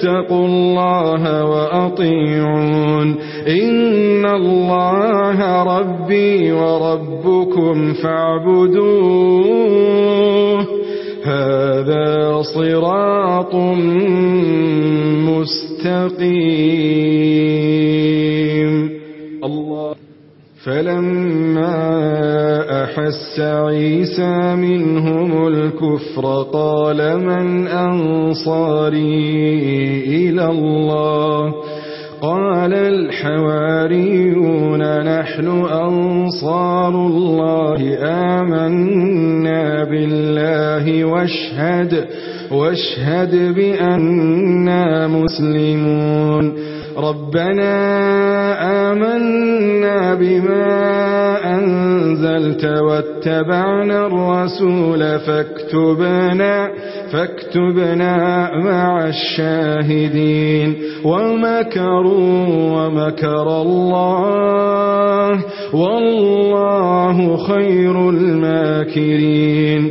فاتقوا الله وأطيعون. إن الله ربي وربكم فاعبدوه. هذا صراط مستقيم. الله. فلما حس عيسى منهم الكفر قال من أنصاري إلى الله قال الحواريون نحن أنصار الله آمنا بالله واشهد واشهد بأننا مسلمون ربنا آمنا بما أنزلت واتبعنا الرسول فاكتبنا فاكتبنا مع الشاهدين ومكروا ومكر الله والله خير الماكرين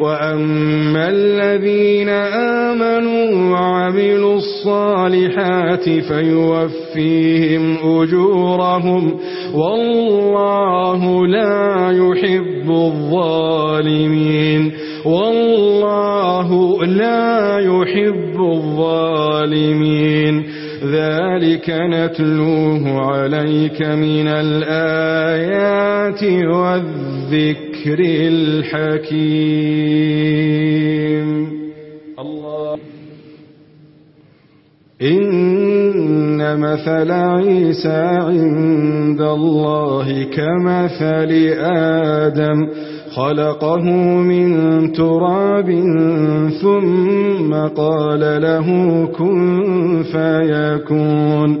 وأما الذين آمنوا وعملوا الصالحات فيوفيهم أجورهم والله لا يحب الظالمين والله لا يحب الظالمين ذلك نتلوه عليك من الآيات والذين الذكر الحكيم الله إن مثل عيسى عند الله كمثل آدم خلقه من تراب ثم قال له كن فيكون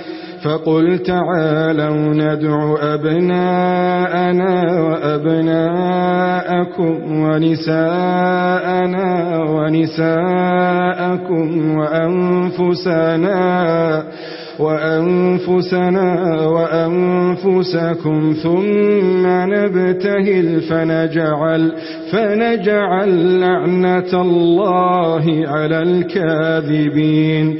فقل تعالوا ندعو أبناءنا وأبناءكم ونساءنا ونساءكم وأنفسنا وأنفسنا وأنفسكم ثم نبتهل فنجعل فنجعل لعنة الله على الكاذبين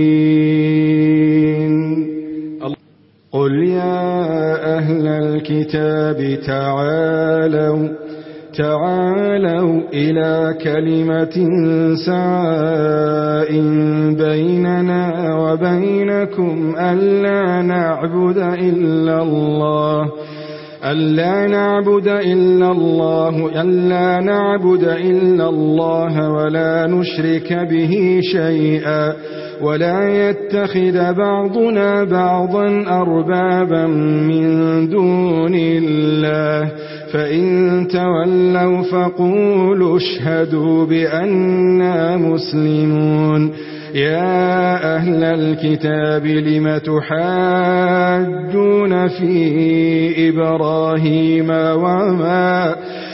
الكتاب تعالوا تعالوا إلى كلمة سعاء بيننا وبينكم ألا نعبد إلا الله ألا نعبد إلا الله ألا نعبد إلا الله ولا نشرك به شيئا. ولا يتخذ بعضنا بعضا أربابا من دون الله. فإن تولوا فقولوا اشهدوا بأننا مسلمون. يا أهل الكتاب لم تحاجون في إبراهيم وما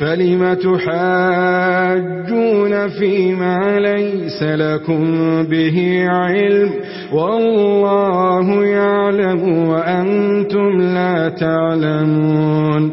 فلم تحاجون فيما ليس لكم به علم والله يعلم وأنتم لا تعلمون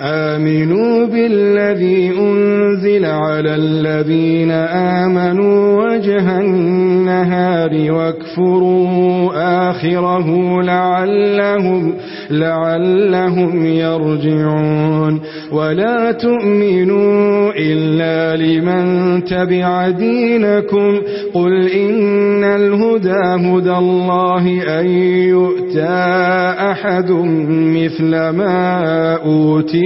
آمنوا بالذي أنزل على الذين آمنوا وجه النهار واكفروا آخره لعلهم, لعلهم يرجعون. ولا تؤمنوا إلا لمن تبع دينكم. قل إن الهدى هدى الله أن يؤتى أحد مثل ما أوتي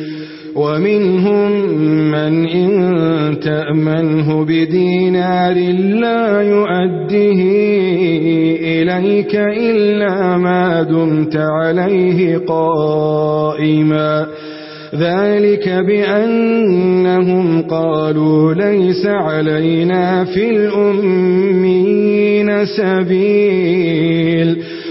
ومنهم من إن تأمنه بدينار لا يؤديه إليك إلا ما دمت عليه قائما. ذلك بأنهم قالوا ليس علينا في الأمين سبيل.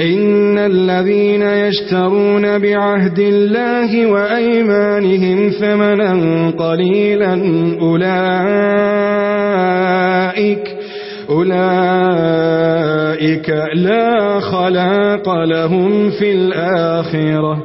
إن الذين يشترون بعهد الله وأيمانهم ثمنا قليلا أولئك أولئك لا خلاق لهم في الآخرة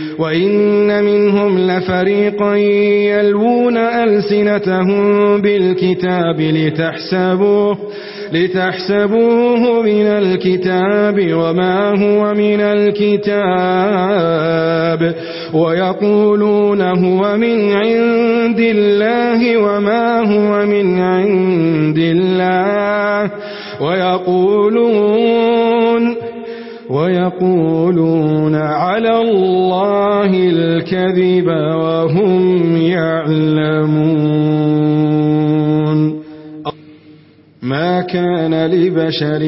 وإن منهم لفريقا يلوون ألسنتهم بالكتاب لتحسبوه لتحسبوه من الكتاب وما هو من الكتاب. ويقولون هو من عند الله وما هو من عند الله. ويقولون ويقولون على الله الكذب وهم يعلمون. ما كان لبشر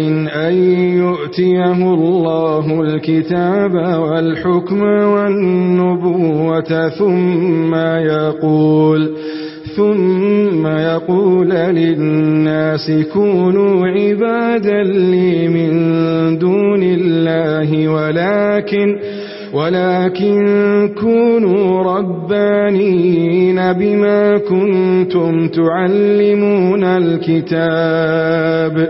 أن يؤتيه الله الكتاب والحكم والنبوة ثم يقول ثم يقول للناس كونوا عبادا لي من دون الله ولكن ولكن كونوا ربانين بما كنتم تعلمون الكتاب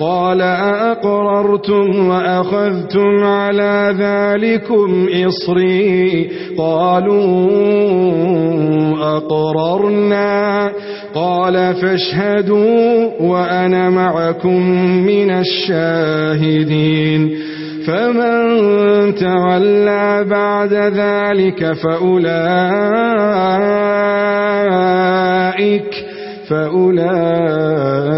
قال أأقررتم وأخذتم على ذلكم إصري؟ قالوا أقررنا. قال فاشهدوا وأنا معكم من الشاهدين. فمن تولى بعد ذلك فأولئك فأولئك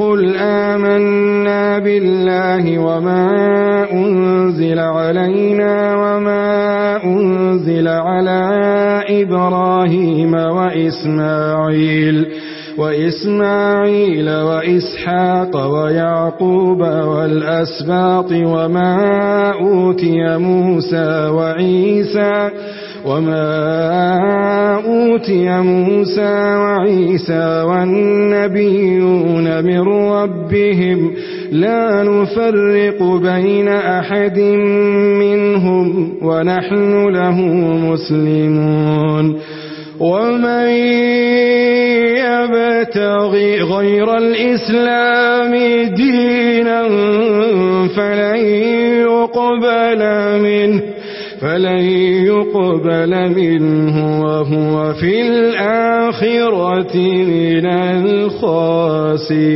قل آمنا بالله وما أنزل علينا وما أنزل على إبراهيم وإسماعيل وإسماعيل وإسحاق ويعقوب والأسباط وما أوتي موسى وعيسى وما أوتي موسى وعيسى والنبيون من ربهم لا نفرق بين أحد منهم ونحن له مسلمون ومن يبتغي غير الإسلام دينا فلن يقبل منه فلن يقبل منه وهو في الآخرة من الخاسرين